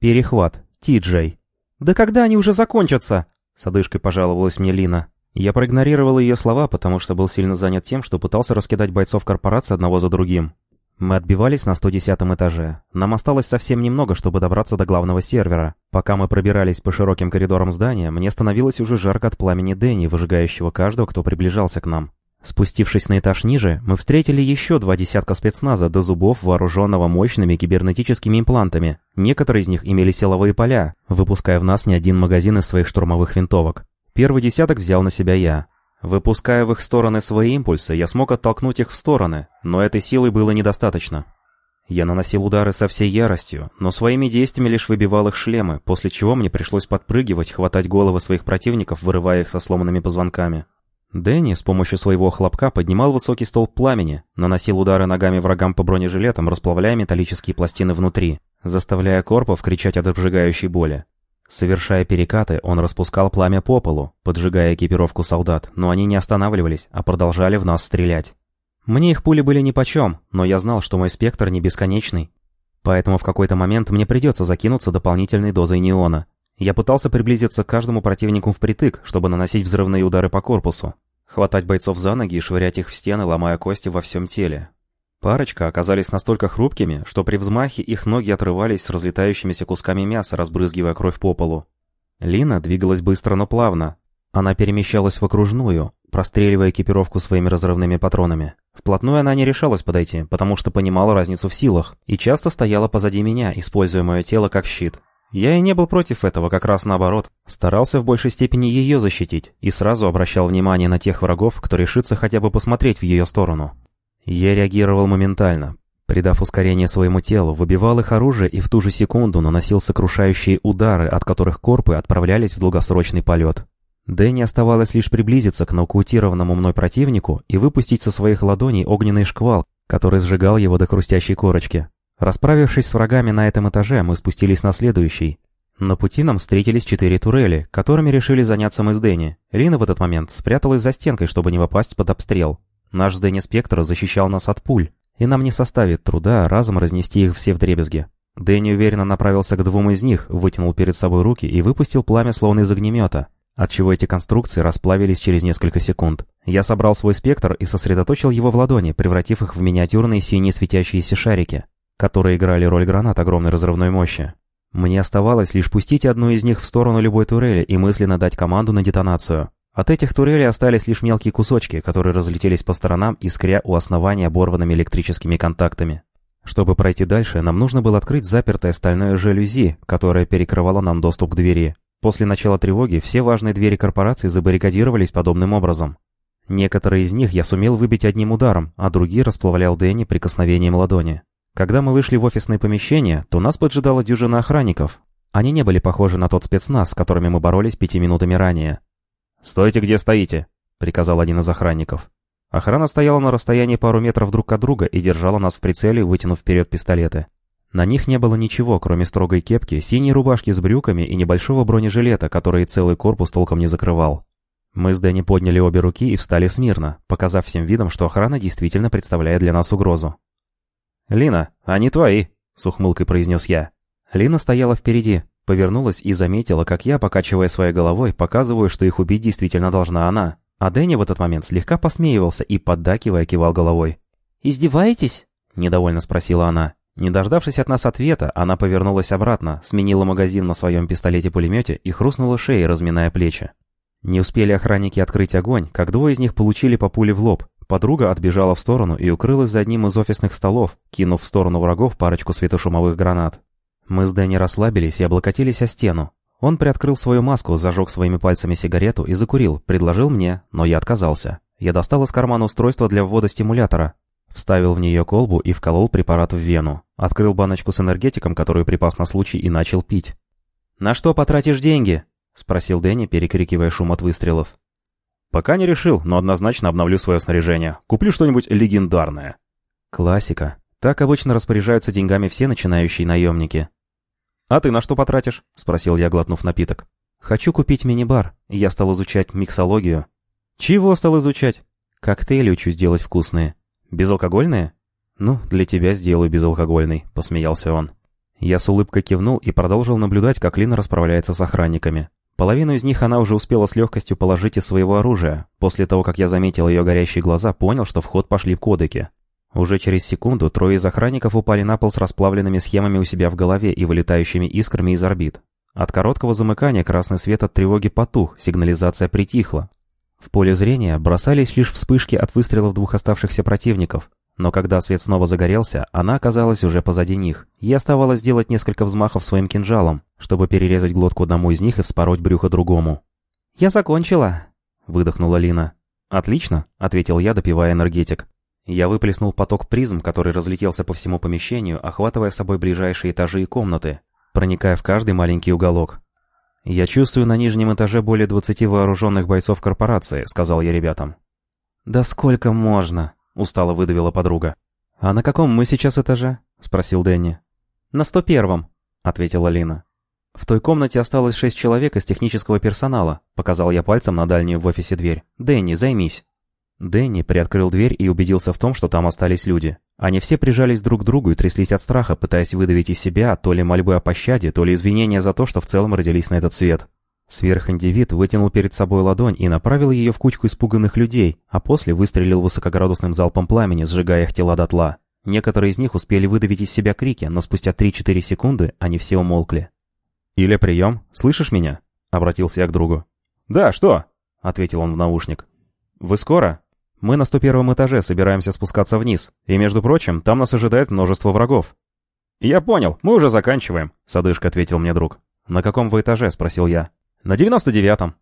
Перехват. Ти-Джей. «Да когда они уже закончатся?» С одышкой пожаловалась мне Лина. Я проигнорировал ее слова, потому что был сильно занят тем, что пытался раскидать бойцов корпорации одного за другим. Мы отбивались на 110 этаже. Нам осталось совсем немного, чтобы добраться до главного сервера. Пока мы пробирались по широким коридорам здания, мне становилось уже жарко от пламени Дэнни, выжигающего каждого, кто приближался к нам. Спустившись на этаж ниже, мы встретили еще два десятка спецназа до зубов, вооруженного мощными кибернетическими имплантами. Некоторые из них имели силовые поля, выпуская в нас не один магазин из своих штурмовых винтовок. Первый десяток взял на себя я. Выпуская в их стороны свои импульсы, я смог оттолкнуть их в стороны, но этой силы было недостаточно. Я наносил удары со всей яростью, но своими действиями лишь выбивал их шлемы, после чего мне пришлось подпрыгивать, хватать головы своих противников, вырывая их со сломанными позвонками. Дэнни с помощью своего хлопка поднимал высокий столб пламени, наносил удары ногами врагам по бронежилетам, расплавляя металлические пластины внутри, заставляя корпов кричать от обжигающей боли. Совершая перекаты, он распускал пламя по полу, поджигая экипировку солдат, но они не останавливались, а продолжали в нас стрелять. Мне их пули были нипочем, но я знал, что мой спектр не бесконечный. Поэтому в какой-то момент мне придется закинуться дополнительной дозой неона. Я пытался приблизиться к каждому противнику впритык, чтобы наносить взрывные удары по корпусу. Хватать бойцов за ноги и швырять их в стены, ломая кости во всем теле. Парочка оказались настолько хрупкими, что при взмахе их ноги отрывались с разлетающимися кусками мяса, разбрызгивая кровь по полу. Лина двигалась быстро, но плавно. Она перемещалась в окружную, простреливая экипировку своими разрывными патронами. Вплотную она не решалась подойти, потому что понимала разницу в силах, и часто стояла позади меня, используя мое тело как щит. Я и не был против этого, как раз наоборот. Старался в большей степени ее защитить, и сразу обращал внимание на тех врагов, кто решится хотя бы посмотреть в ее сторону. Я реагировал моментально. Придав ускорение своему телу, выбивал их оружие и в ту же секунду наносил сокрушающие удары, от которых корпы отправлялись в долгосрочный полет. Дэнни оставалось лишь приблизиться к нокаутированному мной противнику и выпустить со своих ладоней огненный шквал, который сжигал его до хрустящей корочки. Расправившись с врагами на этом этаже, мы спустились на следующий. На пути нам встретились четыре турели, которыми решили заняться мы с Дэнни. Лина в этот момент спряталась за стенкой, чтобы не попасть под обстрел. Наш Дэнни Спектр защищал нас от пуль, и нам не составит труда разом разнести их все в дребезги. Дэнни уверенно направился к двум из них, вытянул перед собой руки и выпустил пламя словно из огнемета, отчего эти конструкции расплавились через несколько секунд. Я собрал свой спектр и сосредоточил его в ладони, превратив их в миниатюрные синие светящиеся шарики, которые играли роль гранат огромной разрывной мощи. Мне оставалось лишь пустить одну из них в сторону любой турели и мысленно дать команду на детонацию. От этих турелей остались лишь мелкие кусочки, которые разлетелись по сторонам, искря у основания оборванными электрическими контактами. Чтобы пройти дальше, нам нужно было открыть запертое стальное жалюзи, которое перекрывало нам доступ к двери. После начала тревоги все важные двери корпорации забаррикадировались подобным образом. Некоторые из них я сумел выбить одним ударом, а другие расплавлял Дэнни прикосновением ладони. Когда мы вышли в офисное помещение, то нас поджидала дюжина охранников. Они не были похожи на тот спецназ, с которыми мы боролись пяти минутами ранее. «Стойте, где стоите!» — приказал один из охранников. Охрана стояла на расстоянии пару метров друг от друга и держала нас в прицеле, вытянув вперед пистолеты. На них не было ничего, кроме строгой кепки, синей рубашки с брюками и небольшого бронежилета, который целый корпус толком не закрывал. Мы с Дэнни подняли обе руки и встали смирно, показав всем видом, что охрана действительно представляет для нас угрозу. «Лина, они твои!» — с ухмылкой произнес я. Лина стояла впереди, Повернулась и заметила, как я, покачивая своей головой, показываю, что их убить действительно должна она. А Дэнни в этот момент слегка посмеивался и, поддакивая, кивал головой. «Издеваетесь?» — недовольно спросила она. Не дождавшись от нас ответа, она повернулась обратно, сменила магазин на своем пистолете-пулемете и хрустнула шеей, разминая плечи. Не успели охранники открыть огонь, как двое из них получили по пуле в лоб. Подруга отбежала в сторону и укрылась за одним из офисных столов, кинув в сторону врагов парочку светошумовых гранат. Мы с Дэнни расслабились и облокотились о стену. Он приоткрыл свою маску, зажег своими пальцами сигарету и закурил, предложил мне, но я отказался. Я достал из кармана устройство для ввода стимулятора, вставил в нее колбу и вколол препарат в вену, открыл баночку с энергетиком, которую припас на случай, и начал пить. «На что потратишь деньги?» — спросил Дэнни, перекрикивая шум от выстрелов. «Пока не решил, но однозначно обновлю свое снаряжение. Куплю что-нибудь легендарное». Классика. Так обычно распоряжаются деньгами все начинающие наемники. «А ты на что потратишь?» — спросил я, глотнув напиток. «Хочу купить мини-бар. Я стал изучать миксологию». «Чего стал изучать?» «Коктейли учу сделать вкусные». «Безалкогольные?» «Ну, для тебя сделаю безалкогольный», — посмеялся он. Я с улыбкой кивнул и продолжил наблюдать, как Лина расправляется с охранниками. Половину из них она уже успела с легкостью положить из своего оружия. После того, как я заметил ее горящие глаза, понял, что в ход пошли кодеки. Уже через секунду трое из охранников упали на пол с расплавленными схемами у себя в голове и вылетающими искрами из орбит. От короткого замыкания красный свет от тревоги потух, сигнализация притихла. В поле зрения бросались лишь вспышки от выстрелов двух оставшихся противников. Но когда свет снова загорелся, она оказалась уже позади них. Ей оставалось сделать несколько взмахов своим кинжалом, чтобы перерезать глотку одному из них и вспороть брюхо другому. «Я закончила», — выдохнула Лина. «Отлично», — ответил я, допивая энергетик. Я выплеснул поток призм, который разлетелся по всему помещению, охватывая собой ближайшие этажи и комнаты, проникая в каждый маленький уголок. «Я чувствую на нижнем этаже более двадцати вооруженных бойцов корпорации», — сказал я ребятам. «Да сколько можно?» — устало выдавила подруга. «А на каком мы сейчас этаже?» — спросил Дэнни. «На сто первом», — ответила Лина. «В той комнате осталось шесть человек из технического персонала», — показал я пальцем на дальнюю в офисе дверь. «Дэнни, займись». Дэнни приоткрыл дверь и убедился в том, что там остались люди. Они все прижались друг к другу и тряслись от страха, пытаясь выдавить из себя то ли мольбы о пощаде, то ли извинения за то, что в целом родились на этот свет. Сверхиндивид вытянул перед собой ладонь и направил ее в кучку испуганных людей, а после выстрелил высокоградусным залпом пламени, сжигая их тела дотла. Некоторые из них успели выдавить из себя крики, но спустя 3-4 секунды они все умолкли. «Иля, прием? Слышишь меня?» — обратился я к другу. «Да, что?» — ответил он в наушник. «Вы скоро?» «Мы на 101 этаже собираемся спускаться вниз, и, между прочим, там нас ожидает множество врагов». «Я понял, мы уже заканчиваем», — с ответил мне друг. «На каком вы этаже?» — спросил я. «На девяносто девятом».